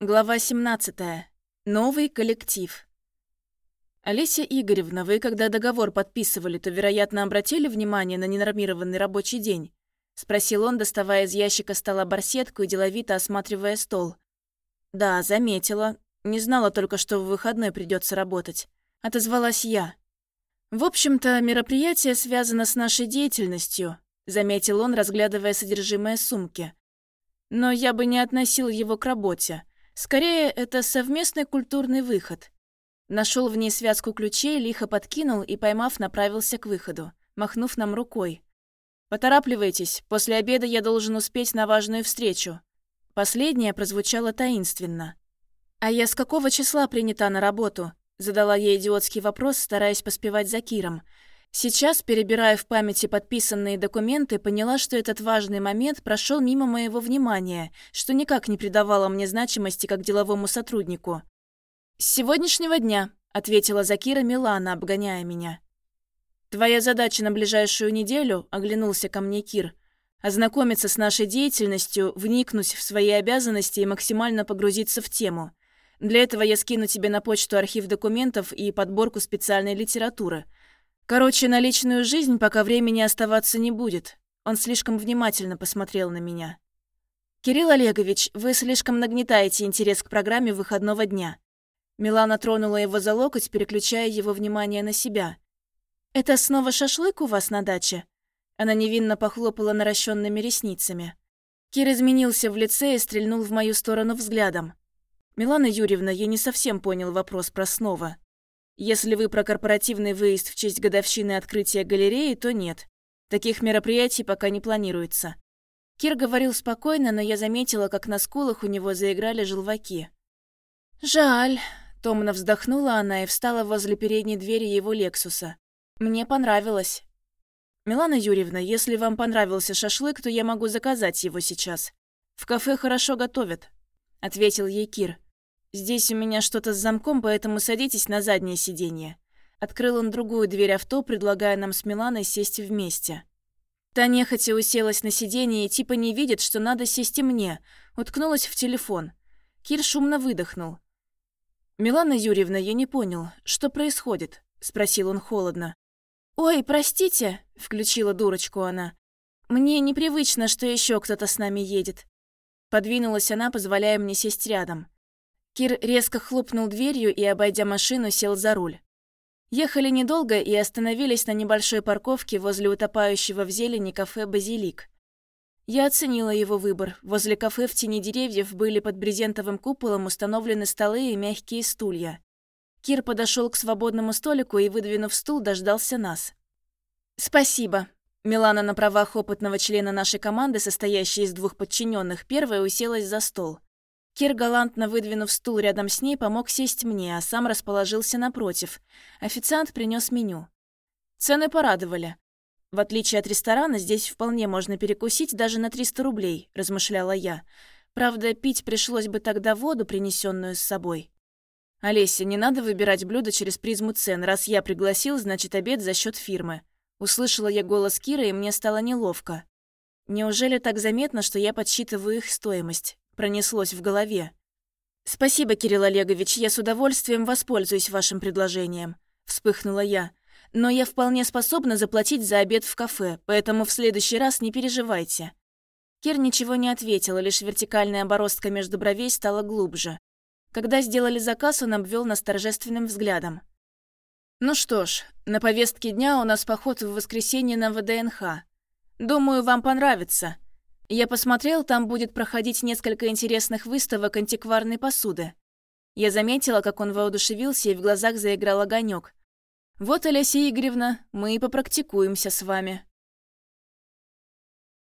Глава 17. Новый коллектив. Олеся Игоревна, вы когда договор подписывали, то, вероятно, обратили внимание на ненормированный рабочий день? Спросил он, доставая из ящика стола барсетку и деловито осматривая стол. Да, заметила. Не знала только, что в выходной придется работать. Отозвалась я. В общем-то, мероприятие связано с нашей деятельностью, заметил он, разглядывая содержимое сумки. Но я бы не относил его к работе. Скорее, это совместный культурный выход. Нашел в ней связку ключей, лихо подкинул и, поймав, направился к выходу, махнув нам рукой. «Поторапливайтесь, после обеда я должен успеть на важную встречу». Последнее прозвучало таинственно. «А я с какого числа принята на работу?» Задала ей идиотский вопрос, стараясь поспевать за Киром – Сейчас, перебирая в памяти подписанные документы, поняла, что этот важный момент прошел мимо моего внимания, что никак не придавало мне значимости как деловому сотруднику. «С сегодняшнего дня», — ответила Закира Милана, обгоняя меня. «Твоя задача на ближайшую неделю», — оглянулся ко мне Кир, «ознакомиться с нашей деятельностью, вникнуть в свои обязанности и максимально погрузиться в тему. Для этого я скину тебе на почту архив документов и подборку специальной литературы — Короче, на личную жизнь пока времени оставаться не будет. Он слишком внимательно посмотрел на меня. «Кирилл Олегович, вы слишком нагнетаете интерес к программе выходного дня». Милана тронула его за локоть, переключая его внимание на себя. «Это снова шашлык у вас на даче?» Она невинно похлопала наращенными ресницами. Кир изменился в лице и стрельнул в мою сторону взглядом. «Милана Юрьевна, я не совсем понял вопрос про снова. Если вы про корпоративный выезд в честь годовщины открытия галереи, то нет. Таких мероприятий пока не планируется. Кир говорил спокойно, но я заметила, как на скулах у него заиграли желваки. «Жаль», — томно вздохнула она и встала возле передней двери его «Лексуса». «Мне понравилось». «Милана Юрьевна, если вам понравился шашлык, то я могу заказать его сейчас. В кафе хорошо готовят», — ответил ей Кир. «Здесь у меня что-то с замком, поэтому садитесь на заднее сиденье». Открыл он другую дверь авто, предлагая нам с Миланой сесть вместе. Та нехотя уселась на сиденье и типа не видит, что надо сесть и мне. Уткнулась в телефон. Кир шумно выдохнул. «Милана Юрьевна, я не понял, что происходит?» – спросил он холодно. «Ой, простите», – включила дурочку она. «Мне непривычно, что еще кто-то с нами едет». Подвинулась она, позволяя мне сесть рядом. Кир резко хлопнул дверью и, обойдя машину, сел за руль. Ехали недолго и остановились на небольшой парковке возле утопающего в зелени кафе «Базилик». Я оценила его выбор. Возле кафе в тени деревьев были под брезентовым куполом установлены столы и мягкие стулья. Кир подошел к свободному столику и, выдвинув стул, дождался нас. «Спасибо». Милана на правах опытного члена нашей команды, состоящей из двух подчиненных, первая уселась за стол. Кир, галантно выдвинув стул рядом с ней, помог сесть мне, а сам расположился напротив. Официант принес меню. Цены порадовали. В отличие от ресторана, здесь вполне можно перекусить даже на 300 рублей, размышляла я. Правда, пить пришлось бы тогда воду, принесенную с собой. «Олеся, не надо выбирать блюдо через призму цен. Раз я пригласил, значит, обед за счет фирмы». Услышала я голос Кира, и мне стало неловко. Неужели так заметно, что я подсчитываю их стоимость? Пронеслось в голове. «Спасибо, Кирилл Олегович, я с удовольствием воспользуюсь вашим предложением», – вспыхнула я. «Но я вполне способна заплатить за обед в кафе, поэтому в следующий раз не переживайте». Кир ничего не ответил, лишь вертикальная бороздка между бровей стала глубже. Когда сделали заказ, он обвел нас торжественным взглядом. «Ну что ж, на повестке дня у нас поход в воскресенье на ВДНХ. Думаю, вам понравится», я посмотрел, там будет проходить несколько интересных выставок антикварной посуды. Я заметила, как он воодушевился, и в глазах заиграл огонек. «Вот, Олеся Игоревна, мы и попрактикуемся с вами».